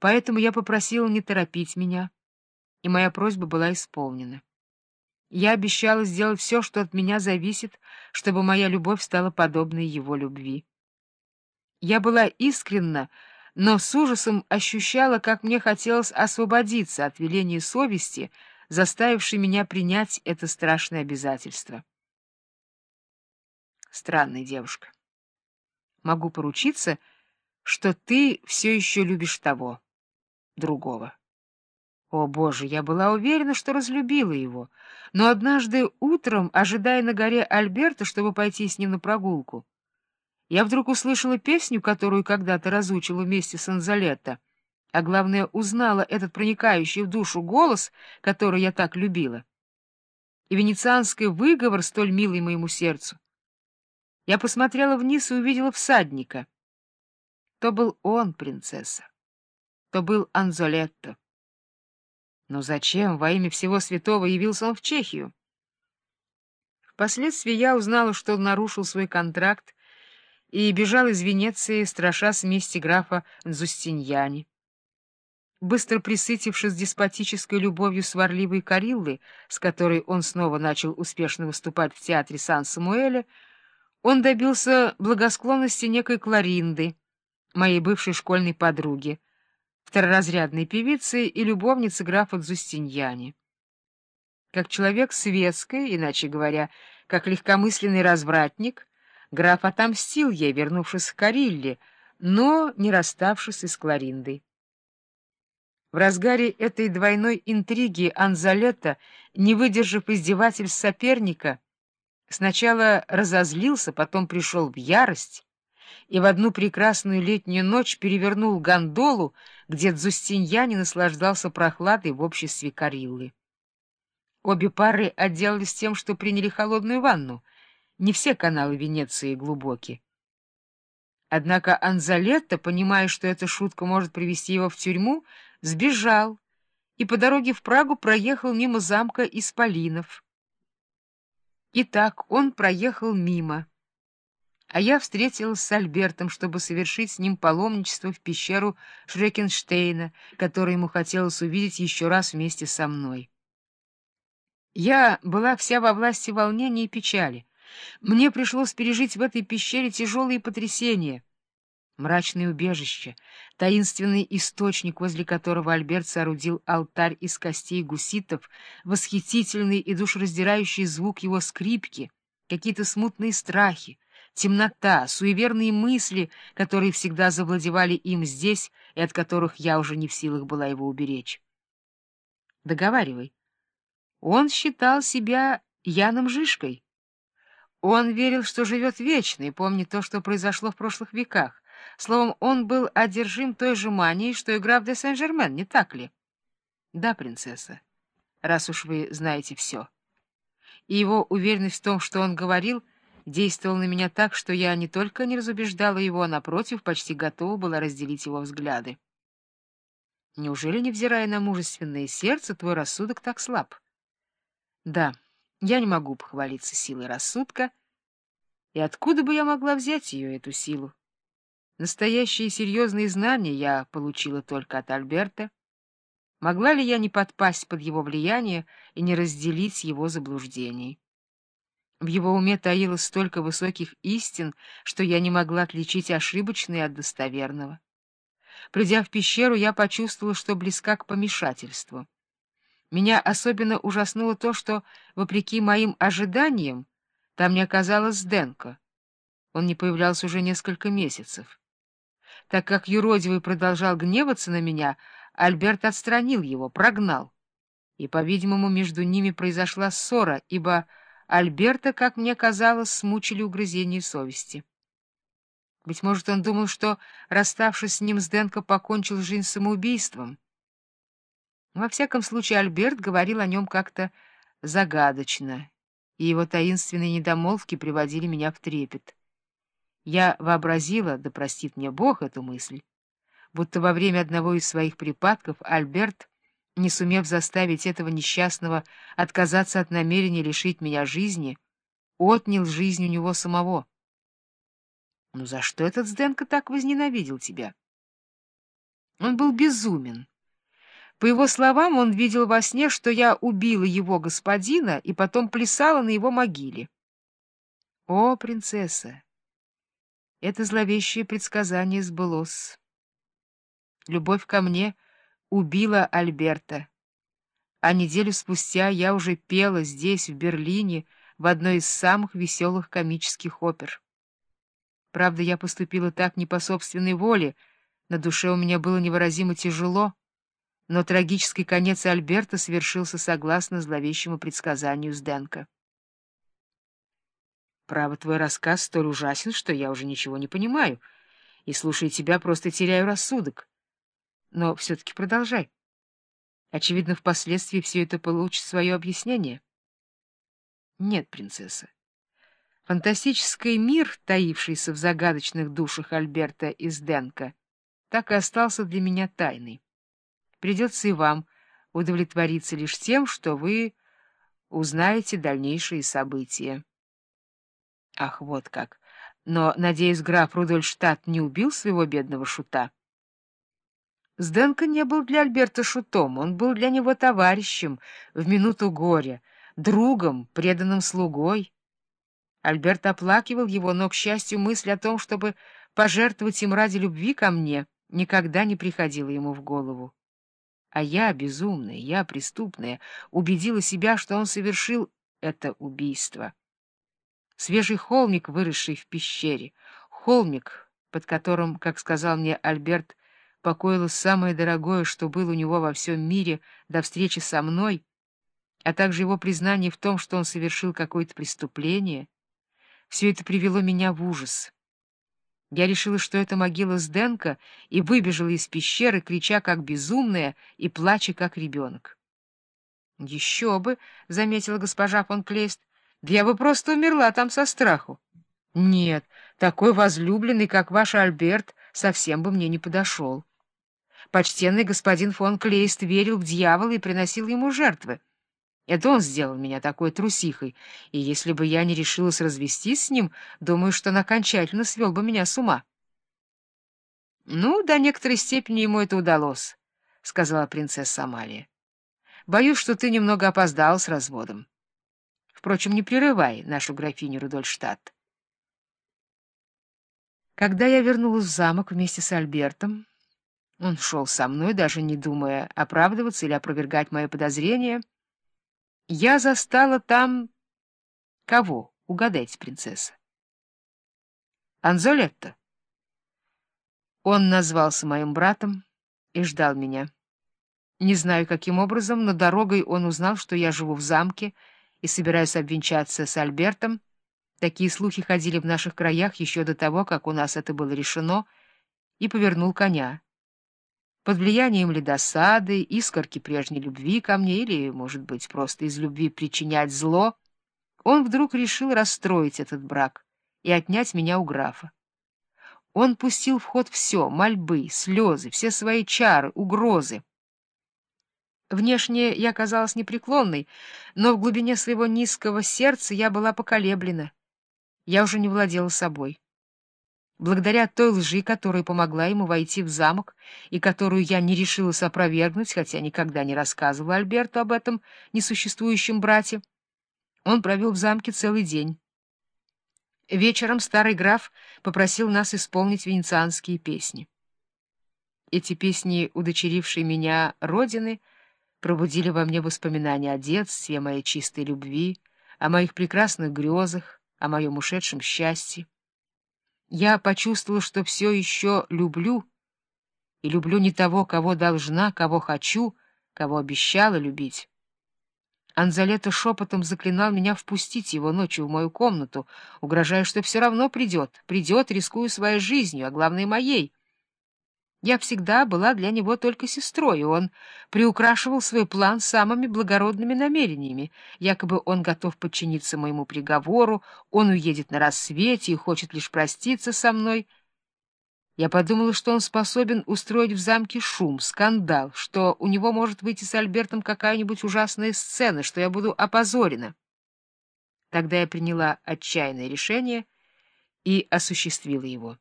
Поэтому я попросила не торопить меня, и моя просьба была исполнена. Я обещала сделать все, что от меня зависит, чтобы моя любовь стала подобной его любви. Я была искренна, но с ужасом ощущала, как мне хотелось освободиться от веления совести, заставившей меня принять это страшное обязательство. Странная девушка. Могу поручиться, что ты все еще любишь того, другого. О, Боже, я была уверена, что разлюбила его, но однажды утром, ожидая на горе Альберта, чтобы пойти с ним на прогулку, я вдруг услышала песню, которую когда-то разучила вместе с Анзалетто, а главное, узнала этот проникающий в душу голос, который я так любила. И венецианский выговор, столь милый моему сердцу. Я посмотрела вниз и увидела всадника. То был он, принцесса. То был Анзолетто. Но зачем во имя всего святого явился он в Чехию? Впоследствии я узнала, что он нарушил свой контракт и бежал из Венеции, страша смести графа Зустиньяни. Быстро присытившись деспотической любовью сварливой Кариллы, с которой он снова начал успешно выступать в театре Сан-Самуэля, он добился благосклонности некой Кларинды, моей бывшей школьной подруги, второразрядной певицы и любовницы графа Дзустиньяни. Как человек светской, иначе говоря, как легкомысленный развратник, граф отомстил ей, вернувшись к Карилле, но не расставшись с Клариндой. В разгаре этой двойной интриги Анзалетта, не выдержав издевательств соперника, сначала разозлился, потом пришел в ярость и в одну прекрасную летнюю ночь перевернул гондолу, где Дзустиньяни наслаждался прохладой в обществе Кариллы. Обе пары отделались тем, что приняли холодную ванну. Не все каналы Венеции глубоки. Однако Анзалетто, понимая, что эта шутка может привести его в тюрьму, сбежал и по дороге в Прагу проехал мимо замка Исполинов. Итак, он проехал мимо а я встретилась с Альбертом, чтобы совершить с ним паломничество в пещеру Шрекенштейна, которую ему хотелось увидеть еще раз вместе со мной. Я была вся во власти волнения и печали. Мне пришлось пережить в этой пещере тяжелые потрясения. Мрачное убежище, таинственный источник, возле которого Альберт соорудил алтарь из костей гуситов, восхитительный и душераздирающий звук его скрипки, какие-то смутные страхи, темнота, суеверные мысли, которые всегда завладевали им здесь и от которых я уже не в силах была его уберечь. Договаривай. Он считал себя Яном Жишкой. Он верил, что живет вечно, и помнит то, что произошло в прошлых веках. Словом, он был одержим той же манией, что и граф де Сен-Жермен, не так ли? Да, принцесса, раз уж вы знаете все. И его уверенность в том, что он говорил — действовал на меня так, что я не только не разубеждала его, а, напротив, почти готова была разделить его взгляды. Неужели, невзирая на мужественное сердце, твой рассудок так слаб? Да, я не могу похвалиться силой рассудка. И откуда бы я могла взять ее, эту силу? Настоящие серьезные знания я получила только от Альберта. Могла ли я не подпасть под его влияние и не разделить его заблуждений? В его уме таилось столько высоких истин, что я не могла отличить ошибочное от достоверного. Придя в пещеру, я почувствовала, что близка к помешательству. Меня особенно ужаснуло то, что, вопреки моим ожиданиям, там не оказалось Денко. Он не появлялся уже несколько месяцев. Так как юродивый продолжал гневаться на меня, Альберт отстранил его, прогнал. И, по-видимому, между ними произошла ссора, ибо... Альберта, как мне казалось, смучили угрызения совести. Быть может, он думал, что, расставшись с ним, Сденко покончил жизнь самоубийством. Во всяком случае, Альберт говорил о нем как-то загадочно, и его таинственные недомолвки приводили меня в трепет. Я вообразила, да простит мне Бог эту мысль, будто во время одного из своих припадков Альберт не сумев заставить этого несчастного отказаться от намерения лишить меня жизни, отнял жизнь у него самого. Ну за что этот Сденко так возненавидел тебя? Он был безумен. По его словам, он видел во сне, что я убила его господина и потом плясала на его могиле. О, принцесса! Это зловещее предсказание сбылось. Любовь ко мне убила Альберта. А неделю спустя я уже пела здесь, в Берлине, в одной из самых веселых комических опер. Правда, я поступила так не по собственной воле, на душе у меня было невыразимо тяжело, но трагический конец Альберта совершился согласно зловещему предсказанию Сденка. Право, твой рассказ столь ужасен, что я уже ничего не понимаю, и, слушая тебя, просто теряю рассудок. Но все-таки продолжай. Очевидно, впоследствии все это получит свое объяснение. Нет, принцесса. Фантастический мир, таившийся в загадочных душах Альберта и Сденка, так и остался для меня тайной. Придется и вам удовлетвориться лишь тем, что вы узнаете дальнейшие события. Ах, вот как! Но, надеюсь, граф Рудольштадт не убил своего бедного шута? Сденко не был для Альберта шутом, он был для него товарищем в минуту горя, другом, преданным слугой. Альберт оплакивал его, но, к счастью, мысль о том, чтобы пожертвовать им ради любви ко мне, никогда не приходила ему в голову. А я, безумная, я, преступная, убедила себя, что он совершил это убийство. Свежий холмик, выросший в пещере, холмик, под которым, как сказал мне Альберт, покоилось самое дорогое, что было у него во всем мире до встречи со мной, а также его признание в том, что он совершил какое-то преступление — все это привело меня в ужас. Я решила, что это могила Сденка, и выбежала из пещеры, крича как безумная и плача как ребенок. — Еще бы, — заметила госпожа фон Клейст, — да я бы просто умерла там со страху. — Нет, такой возлюбленный, как ваш Альберт, совсем бы мне не подошел. Почтенный господин фон Клейст верил в дьявола и приносил ему жертвы. Это он сделал меня такой трусихой, и если бы я не решилась развестись с ним, думаю, что он окончательно свел бы меня с ума. — Ну, до некоторой степени ему это удалось, — сказала принцесса Амалия. — Боюсь, что ты немного опоздал с разводом. Впрочем, не прерывай нашу графиню Рудольштадт. Когда я вернулась в замок вместе с Альбертом, он шел со мной, даже не думая оправдываться или опровергать мои подозрения, — я застала там... Кого? Угадайте, принцесса. Анзолетто. Он назвался моим братом и ждал меня. Не знаю, каким образом, но дорогой он узнал, что я живу в замке и собираюсь обвенчаться с Альбертом. Такие слухи ходили в наших краях еще до того, как у нас это было решено, и повернул коня под влиянием ли досады, искорки прежней любви ко мне или, может быть, просто из любви причинять зло, он вдруг решил расстроить этот брак и отнять меня у графа. Он пустил в ход все — мольбы, слезы, все свои чары, угрозы. Внешне я казалась непреклонной, но в глубине своего низкого сердца я была поколеблена. Я уже не владела собой. Благодаря той лжи, которая помогла ему войти в замок и которую я не решилась опровергнуть, хотя никогда не рассказывала Альберту об этом несуществующем брате, он провел в замке целый день. Вечером старый граф попросил нас исполнить венецианские песни. Эти песни, удочерившие меня родины, пробудили во мне воспоминания о детстве, о моей чистой любви, о моих прекрасных грезах, о моем ушедшем счастье. Я почувствовала, что все еще люблю, и люблю не того, кого должна, кого хочу, кого обещала любить. Анзалета шепотом заклинал меня впустить его ночью в мою комнату, угрожая, что все равно придет, придет, рискуя своей жизнью, а главное — моей. Я всегда была для него только сестрой, и он приукрашивал свой план самыми благородными намерениями. Якобы он готов подчиниться моему приговору, он уедет на рассвете и хочет лишь проститься со мной. Я подумала, что он способен устроить в замке шум, скандал, что у него может выйти с Альбертом какая-нибудь ужасная сцена, что я буду опозорена. Тогда я приняла отчаянное решение и осуществила его.